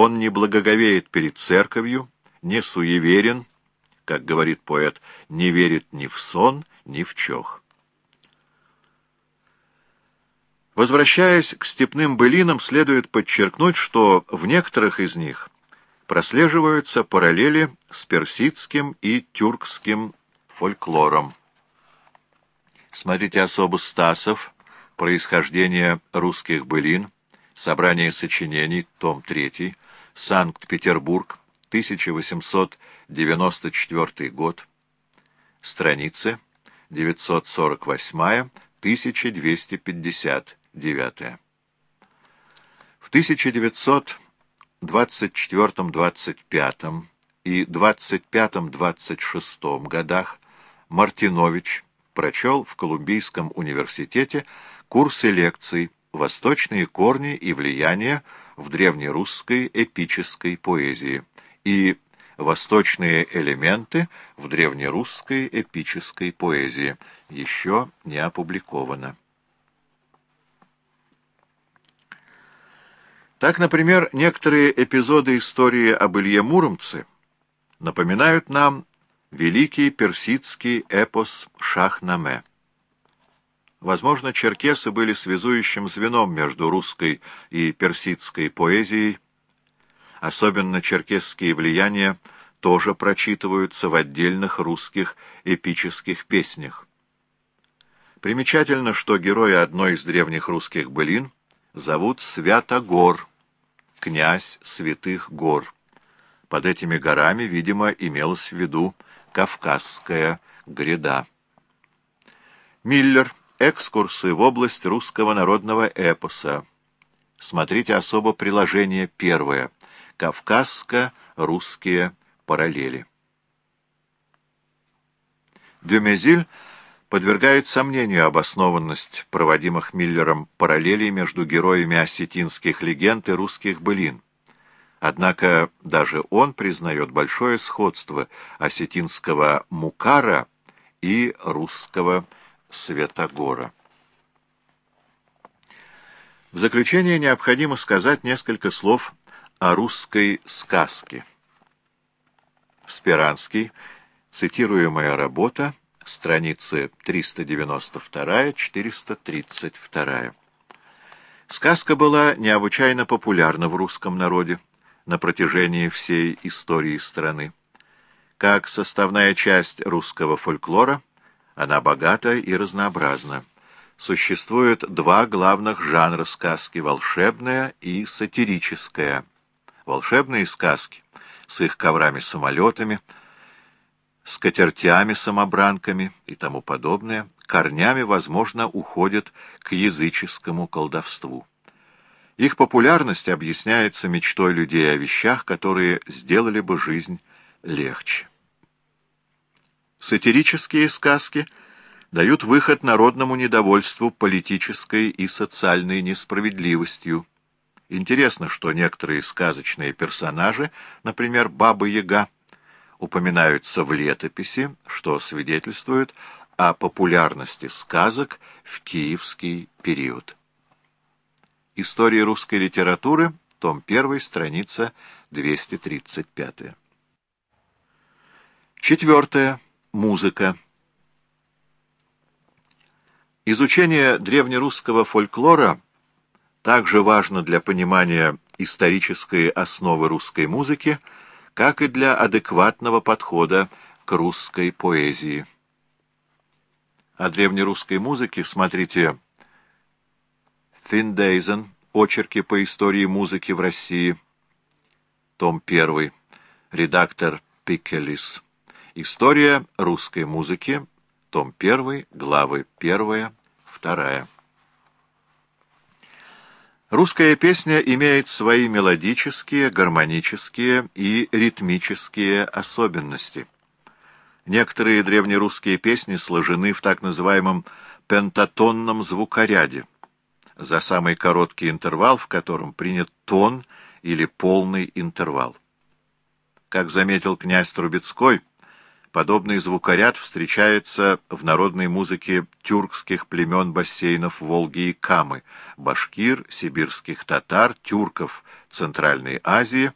Он не благоговеет перед церковью, не суеверен, как говорит поэт, не верит ни в сон, ни в чох. Возвращаясь к степным былинам, следует подчеркнуть, что в некоторых из них прослеживаются параллели с персидским и тюркским фольклором. Смотрите особо Стасов «Происхождение русских былин», Собрание сочинений, том 3, Санкт-Петербург, 1894 год, страницы 948-1259. В 1924-25 и 25-26 годах Мартинович прочел в Колумбийском университете курсы лекций «Восточные корни и влияния в древнерусской эпической поэзии» и «Восточные элементы в древнерусской эпической поэзии» еще не опубликовано. Так, например, некоторые эпизоды истории об Илье Муромце напоминают нам великий персидский эпос «Шахнаме». Возможно, черкесы были связующим звеном между русской и персидской поэзией. Особенно черкесские влияния тоже прочитываются в отдельных русских эпических песнях. Примечательно, что героя одной из древних русских былин зовут Святогор, князь святых гор. Под этими горами, видимо, имелось в виду Кавказская гряда. Миллер Экскурсы в область русского народного эпоса. Смотрите особо приложение первое. Кавказско-русские параллели. Дюмезиль подвергает сомнению обоснованность проводимых Миллером параллелей между героями осетинских легенд и русских былин. Однако даже он признает большое сходство осетинского Мукара и русского Светогора. В заключение необходимо сказать несколько слов о русской сказке. Спиранский, цитируемая работа, страницы 392-432. Сказка была необычайно популярна в русском народе на протяжении всей истории страны. Как составная часть русского фольклора, она богата и разнообразна. Существует два главных жанра сказки – волшебная и сатирическая. Волшебные сказки с их коврами-самолетами, скатертями-самобранками и тому подобное, корнями, возможно, уходят к языческому колдовству. Их популярность объясняется мечтой людей о вещах, которые сделали бы жизнь легче. Сатирические сказки дают выход народному недовольству политической и социальной несправедливостью. Интересно, что некоторые сказочные персонажи, например, Баба-Яга, упоминаются в летописи, что свидетельствует о популярности сказок в киевский период. История русской литературы, том 1, страница 235. Четвертое. Музыка. Изучение древнерусского фольклора также важно для понимания исторической основы русской музыки, как и для адекватного подхода к русской поэзии. О древнерусской музыке смотрите Финдейзен, очерки по истории музыки в России, том 1, редактор Пикелис. История русской музыки, том 1, главы 1, 2. Русская песня имеет свои мелодические, гармонические и ритмические особенности. Некоторые древнерусские песни сложены в так называемом пентатонном звукоряде, за самый короткий интервал, в котором принят тон или полный интервал. Как заметил князь Трубецкой, Подобный звукоряд встречается в народной музыке тюркских племен бассейнов Волги и Камы, башкир, сибирских татар, тюрков Центральной Азии,